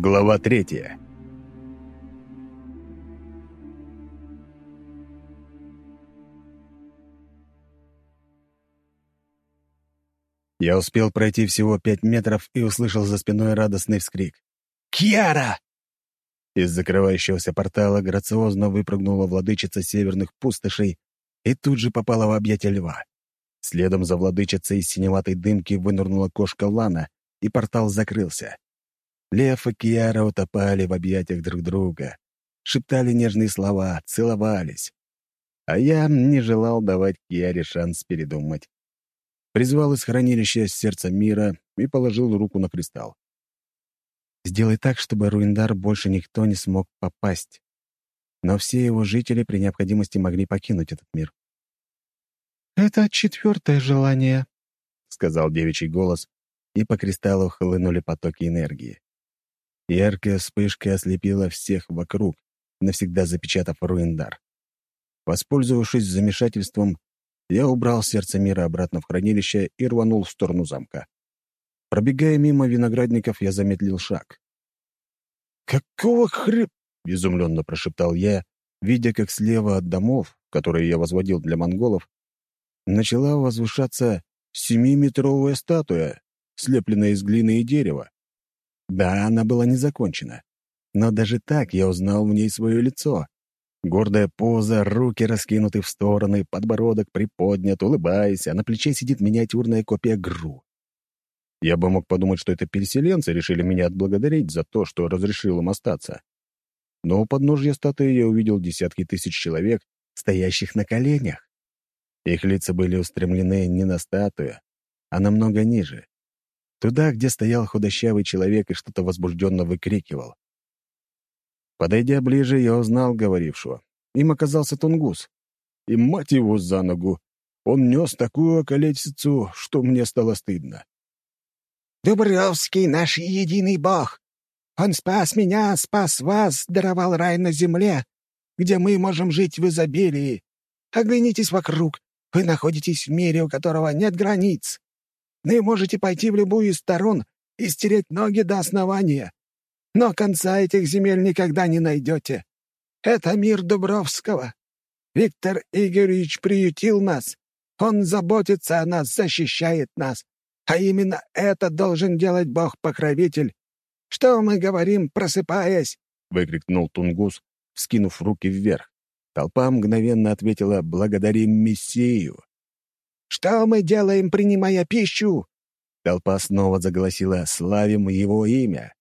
Глава третья. Я успел пройти всего пять метров и услышал за спиной радостный вскрик. «Кьяра!» Из закрывающегося портала грациозно выпрыгнула владычица северных пустошей и тут же попала в объятия льва. Следом за владычицей из синеватой дымки вынырнула кошка Лана, и портал закрылся. Лев и Киара утопали в объятиях друг друга, шептали нежные слова, целовались. А я не желал давать Киаре шанс передумать. Призвал из хранилища сердца мира и положил руку на кристалл. «Сделай так, чтобы Руиндар больше никто не смог попасть. Но все его жители при необходимости могли покинуть этот мир». «Это четвертое желание», — сказал девичий голос, и по кристаллу хлынули потоки энергии. Яркая вспышка ослепила всех вокруг, навсегда запечатав Руиндар. Воспользовавшись замешательством, я убрал сердце мира обратно в хранилище и рванул в сторону замка. Пробегая мимо виноградников, я замедлил шаг. «Какого хреб...» — изумленно прошептал я, видя, как слева от домов, которые я возводил для монголов, начала возвышаться семиметровая статуя, слепленная из глины и дерева. Да, она была не закончена. Но даже так я узнал в ней свое лицо. Гордая поза, руки раскинуты в стороны, подбородок приподнят, улыбаясь, а на плече сидит миниатюрная копия Гру. Я бы мог подумать, что это переселенцы решили меня отблагодарить за то, что разрешил им остаться. Но у подножья статуи я увидел десятки тысяч человек, стоящих на коленях. Их лица были устремлены не на статую, а намного ниже. Туда, где стоял худощавый человек и что-то возбужденно выкрикивал. Подойдя ближе, я узнал говорившего. Им оказался Тунгус. И, мать его, за ногу, он нес такую околесицу, что мне стало стыдно. «Дубровский — наш единый бог. Он спас меня, спас вас, даровал рай на земле, где мы можем жить в изобилии. Оглянитесь вокруг. Вы находитесь в мире, у которого нет границ. Вы можете пойти в любую из сторон и стереть ноги до основания. Но конца этих земель никогда не найдете. Это мир Дубровского. Виктор Игоревич приютил нас. Он заботится о нас, защищает нас. А именно это должен делать Бог-покровитель. Что мы говорим, просыпаясь?» — выкрикнул Тунгус, вскинув руки вверх. Толпа мгновенно ответила «Благодарим Мессию». Что мы делаем, принимая пищу?» Толпа снова заголосила «Славим его имя!»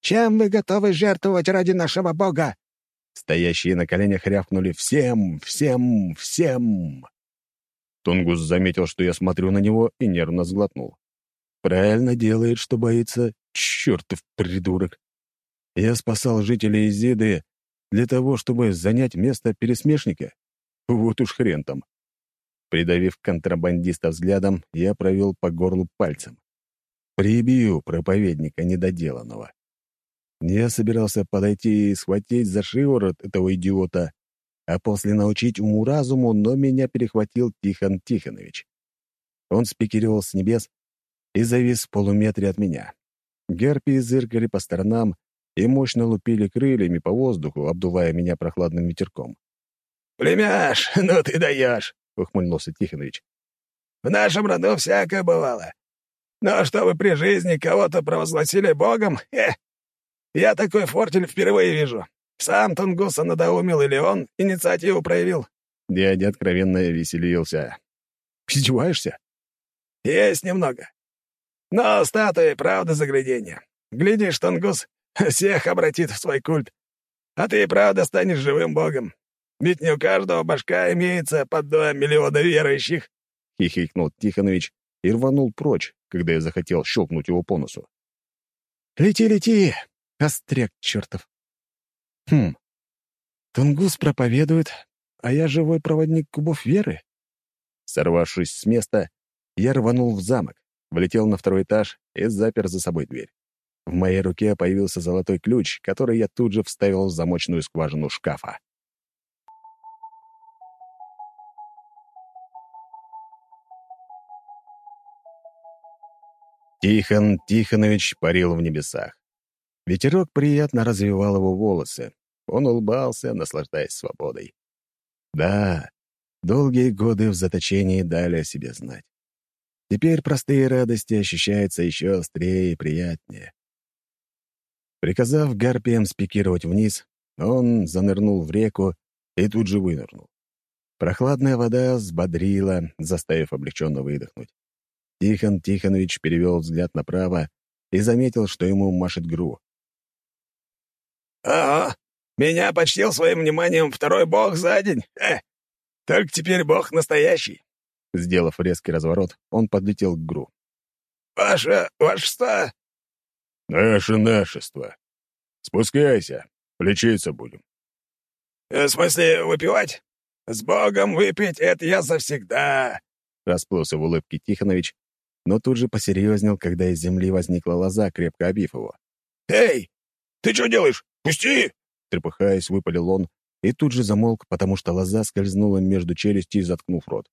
«Чем вы готовы жертвовать ради нашего Бога?» Стоящие на коленях рявкнули «Всем! Всем! Всем!» Тунгус заметил, что я смотрю на него, и нервно сглотнул. «Правильно делает, что боится. Чертов придурок!» Я спасал жителей Изиды для того, чтобы занять место пересмешника? Вот уж хрен там. Придавив контрабандиста взглядом, я провел по горлу пальцем. Прибью проповедника недоделанного. Я собирался подойти и схватить за шиворот этого идиота, а после научить уму-разуму, но меня перехватил Тихон Тихонович. Он спикировал с небес и завис в полуметре от меня. Герпии зыркали по сторонам и мощно лупили крыльями по воздуху, обдувая меня прохладным ветерком. «Племяш, ну ты даешь!» — ухмыльнулся Тихонович. «В нашем роду всякое бывало. Но чтобы при жизни кого-то провозгласили богом, э, я такой фортель впервые вижу. Сам Тунгуса надоумил или он инициативу проявил?» Дядя откровенно веселился. «Издеваешься?» «Есть немного. Но статуи, правда, загляденье. Глядишь, Тунгус всех обратит в свой культ. А ты и правда станешь живым богом. Ведь не у каждого башка имеется под два миллиона верующих!» — хихикнул Тихонович и рванул прочь, когда я захотел щелкнуть его по носу. «Лети, лети, остряк чертов!» «Хм, Тунгус проповедует, а я живой проводник кубов веры?» Сорвавшись с места, я рванул в замок, влетел на второй этаж и запер за собой дверь. В моей руке появился золотой ключ, который я тут же вставил в замочную скважину шкафа. Тихон Тихонович парил в небесах. Ветерок приятно развивал его волосы. Он улыбался, наслаждаясь свободой. Да, долгие годы в заточении дали о себе знать. Теперь простые радости ощущаются еще острее и приятнее. Приказав гарпиям спикировать вниз, он занырнул в реку и тут же вынырнул. Прохладная вода взбодрила, заставив облегченно выдохнуть. Тихон Тихонович перевел взгляд направо и заметил, что ему машет Гру. «Ага, меня почтил своим вниманием второй бог за день. Э, только теперь бог настоящий». Сделав резкий разворот, он подлетел к Гру. «Ваше вашество!» «Наше нашество. Спускайся, лечиться будем». «В смысле, выпивать? С богом выпить — это я завсегда!» Расплылся в улыбке Тихонович, но тут же посерьезнел, когда из земли возникла лоза, крепко обив его. «Эй, ты что делаешь? Пусти!» Трепыхаясь, выпалил он и тут же замолк, потому что лоза скользнула между челюстей, заткнув рот.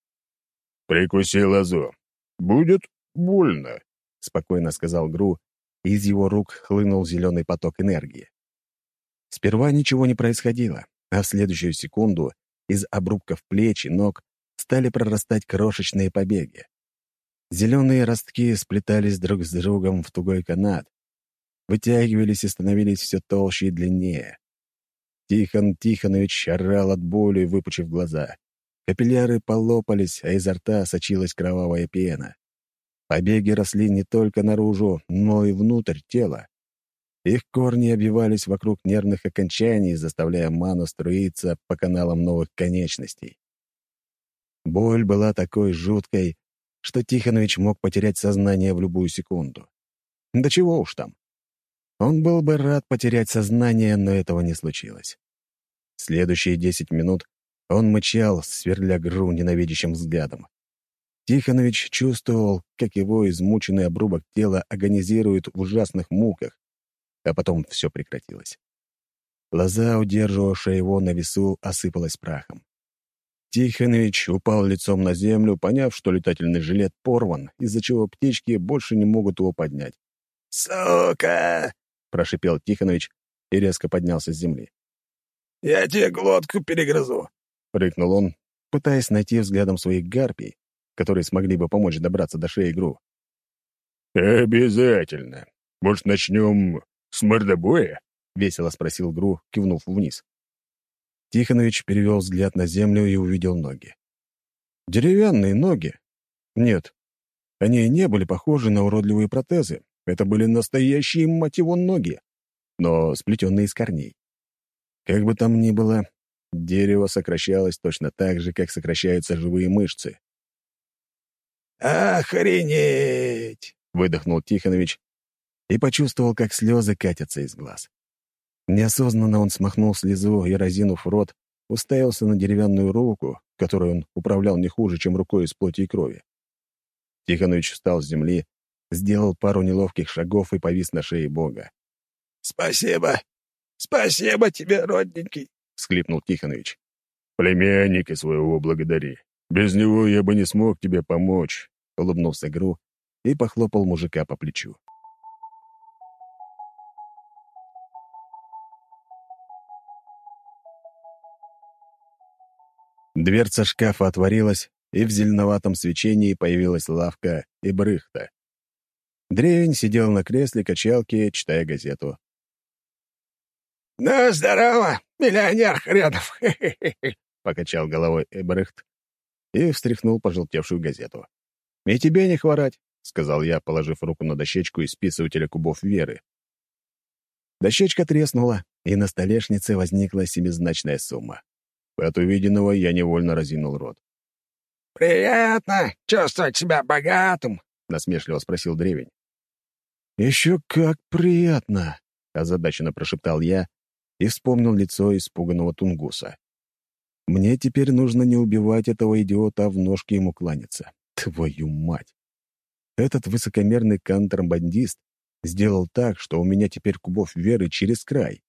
«Прикуси лозу. Будет больно», — спокойно сказал Гру, и из его рук хлынул зеленый поток энергии. Сперва ничего не происходило, а в следующую секунду из обрубков плеч и ног стали прорастать крошечные побеги. Зеленые ростки сплетались друг с другом в тугой канат, вытягивались и становились все толще и длиннее. Тихон Тихонович орал от боли, выпучив глаза. Капилляры полопались, а изо рта сочилась кровавая пена. Побеги росли не только наружу, но и внутрь тела. Их корни обвивались вокруг нервных окончаний, заставляя ману струиться по каналам новых конечностей. Боль была такой жуткой, что Тихонович мог потерять сознание в любую секунду. Да чего уж там. Он был бы рад потерять сознание, но этого не случилось. Следующие десять минут он мычал, сверля гру ненавидящим взглядом. Тихонович чувствовал, как его измученный обрубок тела агонизирует в ужасных муках, а потом все прекратилось. Лоза, удерживавшая его на весу, осыпалась прахом. Тихонович упал лицом на землю, поняв, что летательный жилет порван, из-за чего птички больше не могут его поднять. «Сука!» — прошипел Тихонович и резко поднялся с земли. «Я тебе глотку перегрызу!» — рыкнул он, пытаясь найти взглядом своих гарпий, которые смогли бы помочь добраться до шеи Гру. «Обязательно. Может, начнем с мордобоя?» — весело спросил Гру, кивнув вниз. Тихонович перевел взгляд на землю и увидел ноги. Деревянные ноги. Нет, они не были похожи на уродливые протезы, это были настоящие, мать ноги, но сплетенные из корней. Как бы там ни было, дерево сокращалось точно так же, как сокращаются живые мышцы. «Охренеть!» — выдохнул Тихонович и почувствовал, как слезы катятся из глаз. Неосознанно он смахнул слезу и, разинув рот, уставился на деревянную руку, которой он управлял не хуже, чем рукой из плоти и крови. Тихонович встал с земли сделал пару неловких шагов и повис на шее Бога. «Спасибо! Спасибо тебе, родненький!» — всхлипнул Тихонович. «Племянника своего благодари. Без него я бы не смог тебе помочь», — улыбнулся Гру и похлопал мужика по плечу. Дверца шкафа отворилась, и в зеленоватом свечении появилась лавка и брыхта. Древень сидел на кресле качалки, читая газету. «Ну, здорово, миллионер хренов!» — покачал головой Эбрехт и встряхнул пожелтевшую газету. «И тебе не хворать», — сказал я, положив руку на дощечку из списывателя кубов веры. Дощечка треснула, и на столешнице возникла семизначная сумма. От увиденного я невольно разинул рот. «Приятно чувствовать себя богатым», — насмешливо спросил древень. «Еще как приятно!» — озадаченно прошептал я и вспомнил лицо испуганного тунгуса. «Мне теперь нужно не убивать этого идиота, а в ножки ему кланяться. Твою мать!» Этот высокомерный контрабандист сделал так, что у меня теперь кубов веры через край.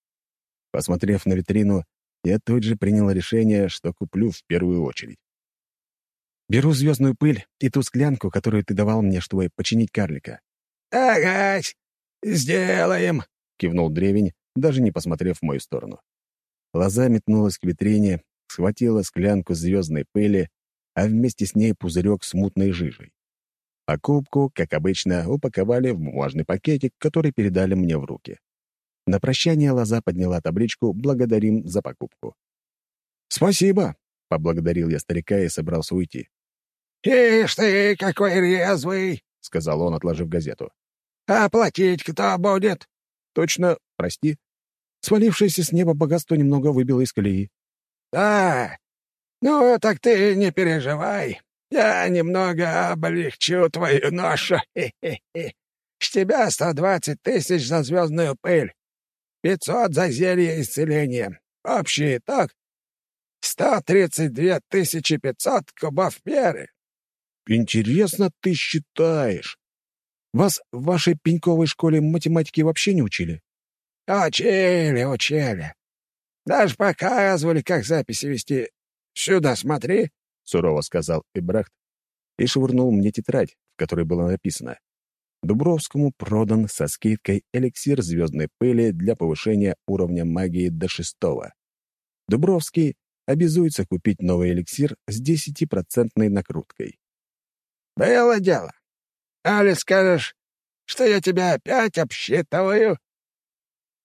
Посмотрев на витрину, я тут же принял решение, что куплю в первую очередь. «Беру звездную пыль и ту склянку, которую ты давал мне, чтобы починить карлика. «Агась, сделаем!» кивнул древень, даже не посмотрев в мою сторону. Лоза метнулась к витрине, схватила склянку звездной пыли, а вместе с ней пузырек с мутной жижей. Покупку, как обычно, упаковали в бумажный пакетик, который передали мне в руки. На прощание Лоза подняла табличку «Благодарим за покупку». «Спасибо!» — поблагодарил я старика и собрался уйти. «Ишь ты, какой резвый!» — сказал он, отложив газету. «А платить кто будет?» «Точно, прости. Свалившееся с неба богатство немного выбило из колеи». «Да, ну так ты не переживай. Я немного облегчу твою ношу. Хе-хе-хе. С тебя сто двадцать тысяч за звездную пыль, пятьсот за зелье исцеления. Общий итог — сто тридцать две тысячи пятьсот кубов веры. «Интересно ты считаешь. Вас в вашей пеньковой школе математики вообще не учили?» «Учили, учили. Даже показывали, как записи вести. Сюда смотри», — сурово сказал Эбрахт и швырнул мне тетрадь, в которой было написано Дубровскому продан со скидкой эликсир звездной пыли для повышения уровня магии до шестого. Дубровский обязуется купить новый эликсир с 10% накруткой. «Было дело. Али скажешь, что я тебя опять обсчитываю?»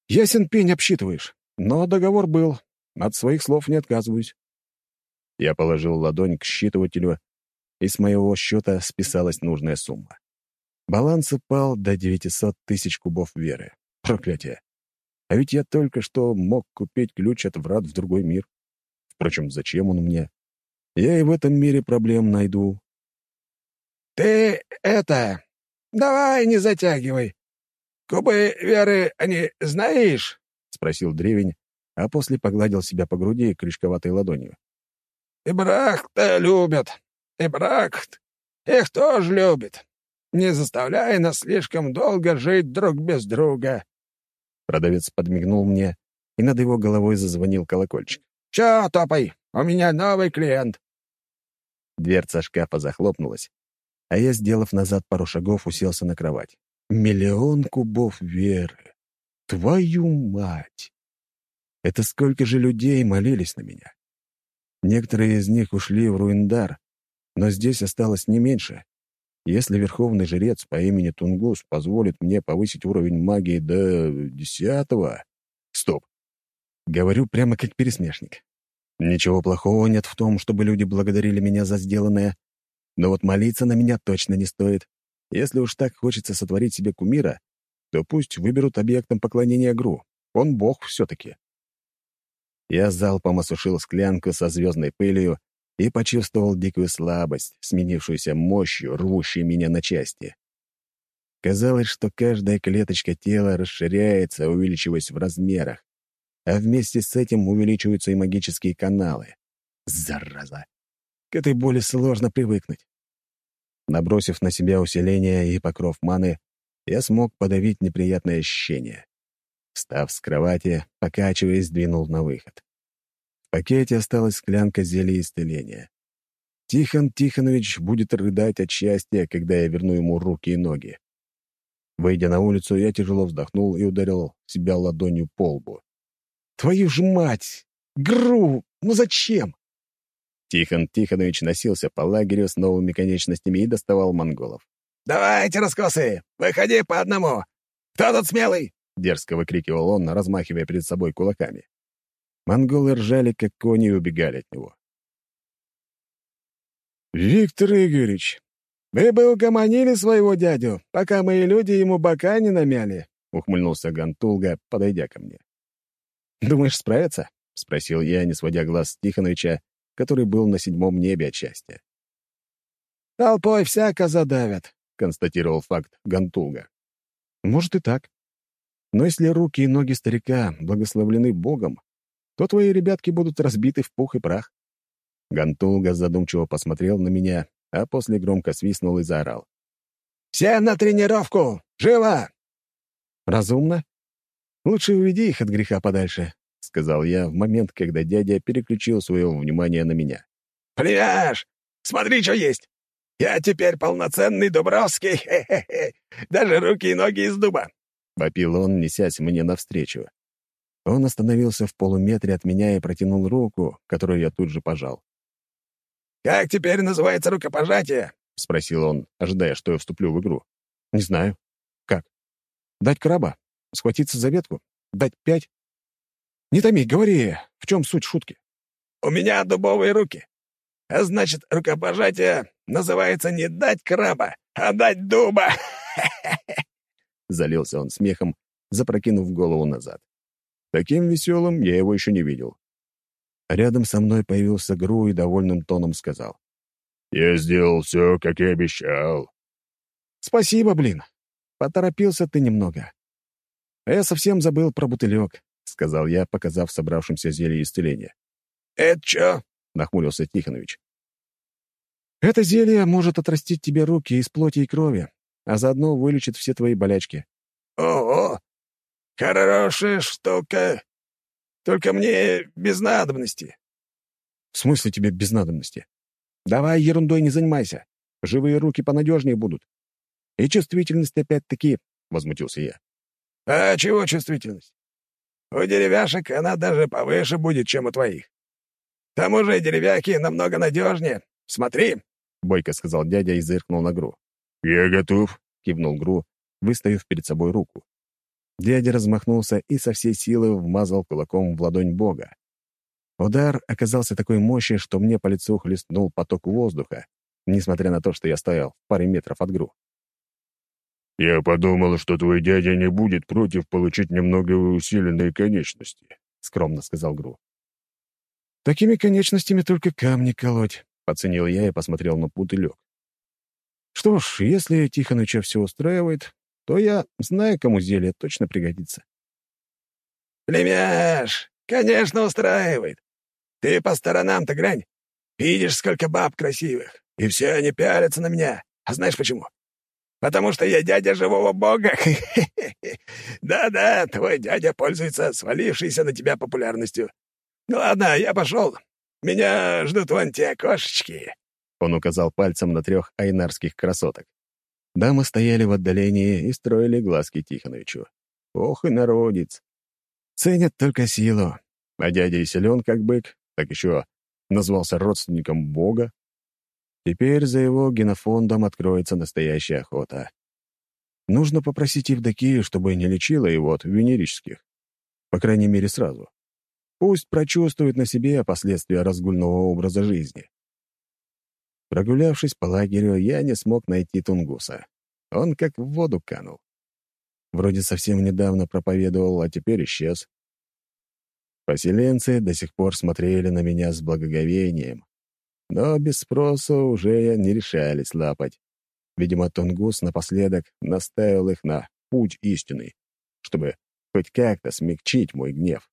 «Ясен пень обсчитываешь, но договор был. От своих слов не отказываюсь». Я положил ладонь к считывателю, и с моего счета списалась нужная сумма. Баланс упал до 900 тысяч кубов веры. Проклятие. А ведь я только что мог купить ключ от врат в другой мир. Впрочем, зачем он мне? Я и в этом мире проблем найду. «Ты это... Давай не затягивай. Кубы веры они знаешь?» — спросил древень, а после погладил себя по груди крючковатой ладонью. «И брак-то любят. И брак их тоже любит не заставляй нас слишком долго жить друг без друга». Продавец подмигнул мне, и над его головой зазвонил колокольчик. «Чё, топай, у меня новый клиент». Дверца шкафа захлопнулась, а я, сделав назад пару шагов, уселся на кровать. Миллион кубов веры. Твою мать! Это сколько же людей молились на меня. Некоторые из них ушли в Руиндар, но здесь осталось не меньше. Если верховный жрец по имени Тунгус позволит мне повысить уровень магии до десятого... Стоп. Говорю прямо как пересмешник. Ничего плохого нет в том, чтобы люди благодарили меня за сделанное, но вот молиться на меня точно не стоит. Если уж так хочется сотворить себе кумира, то пусть выберут объектом поклонения Гру. Он бог все-таки. Я залпом осушил склянку со звездной пылью и почувствовал дикую слабость, сменившуюся мощью, рвущей меня на части. Казалось, что каждая клеточка тела расширяется, увеличиваясь в размерах, а вместе с этим увеличиваются и магические каналы. Зараза! К этой боли сложно привыкнуть. Набросив на себя усиление и покров маны, я смог подавить неприятное ощущение. Встав с кровати, покачиваясь, двинул на выход пакете осталась склянка зелья исцеления. Тихон Тихонович будет рыдать от счастья, когда я верну ему руки и ноги. Выйдя на улицу, я тяжело вздохнул и ударил себя ладонью по лбу. «Твою ж мать! Гру! Ну зачем?» Тихон Тихонович носился по лагерю с новыми конечностями и доставал монголов. «Давайте, раскосы! Выходи по одному! Кто тут смелый?» — дерзко выкрикивал он, размахивая перед собой кулаками. Монголы ржали, как кони, и убегали от него. «Виктор Игоревич, вы бы угомонили своего дядю, пока мои люди ему бока не намяли», — ухмыльнулся Гантулга, подойдя ко мне. «Думаешь, справятся?» — спросил я, не сводя глаз с Тихоновича, который был на седьмом небе от. «Толпой всяко задавят», — констатировал факт Гантулга. «Может и так. Но если руки и ноги старика благословлены Богом, то твои ребятки будут разбиты в пух и прах». Гантулга задумчиво посмотрел на меня, а после громко свистнул и заорал. «Все на тренировку! Живо!» «Разумно. Лучше уведи их от греха подальше», — сказал я в момент, когда дядя переключил свое внимание на меня. «Племяш, смотри, что есть! Я теперь полноценный Дубровский, хе-хе-хе! Даже руки и ноги из дуба! — вопил он, несясь мне навстречу. Он остановился в полуметре от меня и протянул руку, которую я тут же пожал. «Как теперь называется рукопожатие?» — спросил он, ожидая, что я вступлю в игру. «Не знаю. Как? Дать краба? Схватиться за ветку? Дать пять? Не томи, говори, в чем суть шутки?» «У меня дубовые руки. А значит, рукопожатие называется не дать краба, а дать дуба!» Залился он смехом, запрокинув голову назад. Таким веселым я его еще не видел. Рядом со мной появился Гру и довольным тоном сказал. «Я сделал все, как и обещал». «Спасибо, блин. Поторопился ты немного. А я совсем забыл про бутылек», — сказал я, показав собравшимся зелье исцеления. «Это чё?» — нахмурился Тихонович. «Это зелье может отрастить тебе руки из плоти и крови, а заодно вылечит все твои болячки». «Ого! Хорошая штука. Только мне без надобности. В смысле тебе без надобности? Давай ерундой не занимайся. Живые руки понадежнее будут. И чувствительность опять-таки, — возмутился я. А чего чувствительность? У деревяшек она даже повыше будет, чем у твоих. К тому же деревяки намного надежнее. Смотри, — бойко сказал дядя и зыркнул на Гру. «Я готов», — кивнул Гру, выставив перед собой руку. Дядя размахнулся и со всей силы вмазал кулаком в ладонь Бога. Удар оказался такой мощи, что мне по лицу хлестнул поток воздуха, несмотря на то, что я стоял в паре метров от Гру. «Я подумал, что твой дядя не будет против получить немного усиленные конечности», — скромно сказал Гру. «Такими конечностями только камни колоть», — оценил я и посмотрел на путылек. «Что ж, если Тихоныча все устраивает, то я знаю, кому зелье точно пригодится. «Племяш, конечно, устраивает. Ты по сторонам-то глянь. Видишь, сколько баб красивых, и все они пялятся на меня. А знаешь почему? Потому что я дядя живого бога. Да-да, твой дядя пользуется свалившейся на тебя популярностью. Ну ладно, я пошел. Меня ждут вон те кошечки». Он указал пальцем на трех айнарских красоток. Дамы стояли в отдалении и строили глазки Тихоновичу. Ох и народец! Ценят только силу. А дядя и силен, как бык, так еще назвался родственником Бога. Теперь за его генофондом откроется настоящая охота. Нужно попросить Евдокию, чтобы не лечила его от венерических. По крайней мере, сразу. Пусть прочувствует на себе последствия разгульного образа жизни. Прогулявшись по лагерю, я не смог найти Тунгуса. Он как в воду канул. Вроде совсем недавно проповедовал, а теперь исчез. Поселенцы до сих пор смотрели на меня с благоговением, но без спроса уже не решались лапать. Видимо, Тунгус напоследок наставил их на путь истинный, чтобы хоть как-то смягчить мой гнев.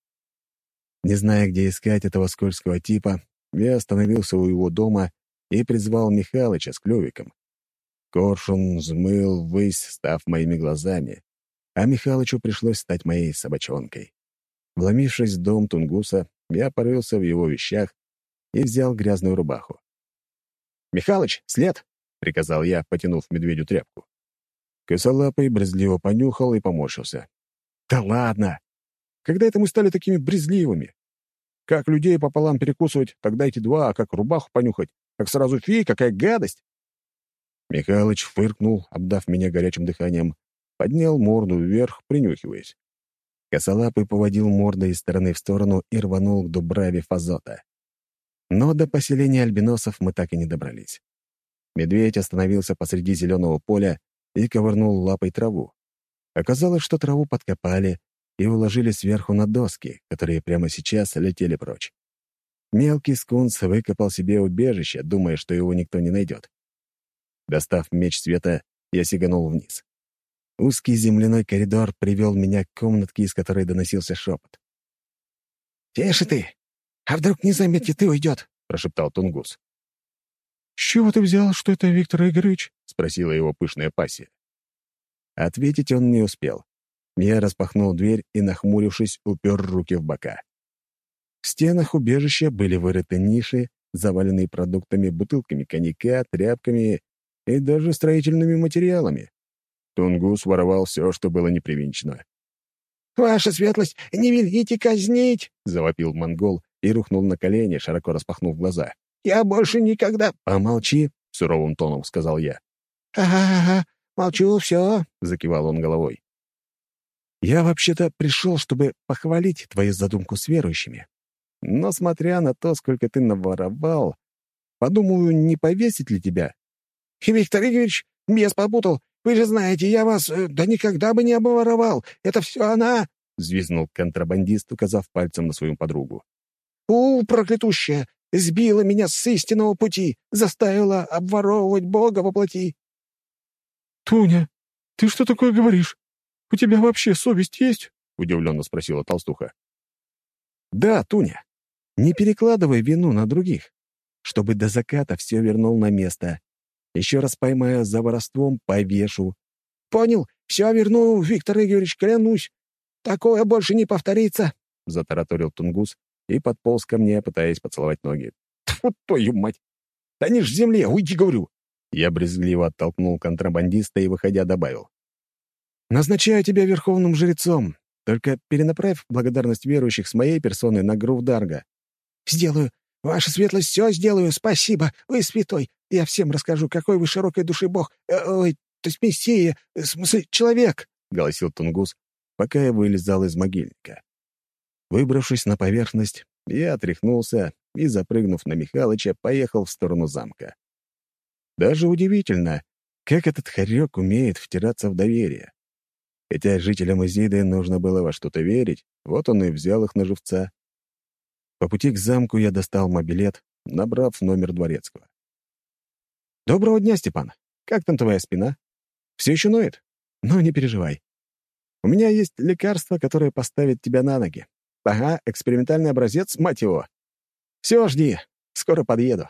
Не зная, где искать этого скользкого типа, я остановился у его дома и призвал Михалыча с клювиком. Коршун взмыл ввысь, став моими глазами, а Михалычу пришлось стать моей собачонкой. Вломившись в дом Тунгуса, я порылся в его вещах и взял грязную рубаху. «Михалыч, след!» — приказал я, потянув медведю тряпку. Косолапый брезгливо понюхал и поморщился. «Да ладно! Когда это мы стали такими брезгливыми? Как людей пополам перекусывать, тогда эти два, а как рубаху понюхать, как сразу фи, какая гадость!» Михалыч фыркнул, обдав меня горячим дыханием, поднял морду вверх, принюхиваясь. Косолапый поводил мордой из стороны в сторону и рванул к Дубраве Фазота. Но до поселения альбиносов мы так и не добрались. Медведь остановился посреди зеленого поля и ковырнул лапой траву. Оказалось, что траву подкопали и уложили сверху на доски, которые прямо сейчас летели прочь. Мелкий скунс выкопал себе убежище, думая, что его никто не найдет. Достав меч света, я сиганул вниз. Узкий земляной коридор привел меня к комнатке, из которой доносился шепот. «Тише ты! А вдруг не заметит и уйдет?» — прошептал Тунгус. «С чего ты взял, что это Виктор Игоревич?» — спросила его пышная пассия. Ответить он не успел. Я распахнул дверь и, нахмурившись, упер руки в бока. В стенах убежища были вырыты ниши, заваленные продуктами, бутылками коньяка, тряпками и даже строительными материалами. Тунгус воровал все, что было непривинчено. «Ваша светлость, не велите казнить!» — завопил монгол и рухнул на колени, широко распахнув глаза. «Я больше никогда...» «Помолчи!» — суровым тоном сказал я. «Ага-ага, молчу, все!» — закивал он головой. «Я вообще-то пришел, чтобы похвалить твою задумку с верующими. Но смотря на то, сколько ты наворовал, подумаю, не повесить ли тебя?» «Виктор Игоревич, бес попутал. Вы же знаете, я вас э, да никогда бы не обворовал. Это все она!» — взвизнул контрабандист, указав пальцем на свою подругу. «У, проклятущая! Сбила меня с истинного пути, заставила обворовывать Бога во плоти!» «Туня, ты что такое говоришь? У тебя вообще совесть есть?» — удивленно спросила толстуха. «Да, Туня, не перекладывай вину на других. Чтобы до заката все вернул на место. Еще раз поймаю за воровством, повешу». «Понял, все верну, Виктор Игоревич, клянусь. Такое больше не повторится», — затараторил Тунгус и подполз ко мне, пытаясь поцеловать ноги. «Тьфу, твою мать! Они ж в земле, уйди, говорю!» Я брезгливо оттолкнул контрабандиста и, выходя, добавил. «Назначаю тебя верховным жрецом. Только перенаправь благодарность верующих с моей персоны на Грувдарга». «Сделаю. Ваша светлость, все сделаю. Спасибо. Вы святой. Я всем расскажу, какой вы широкой души бог. Э, ой, то есть мессия, в смысле, человек», — голосил Тунгус, пока я вылезал из могильника. Выбравшись на поверхность, я отряхнулся и, запрыгнув на Михалыча, поехал в сторону замка. Даже удивительно, как этот хорек умеет втираться в доверие. Хотя жителям Изиды нужно было во что-то верить, вот он и взял их на живца. По пути к замку я достал мобилет, набрав номер дворецкого. «Доброго дня, Степан. Как там твоя спина? Все еще ноет? Ну, не переживай. У меня есть лекарство, которое поставит тебя на ноги. Ага, экспериментальный образец, мать его. Все, жди. Скоро подъеду.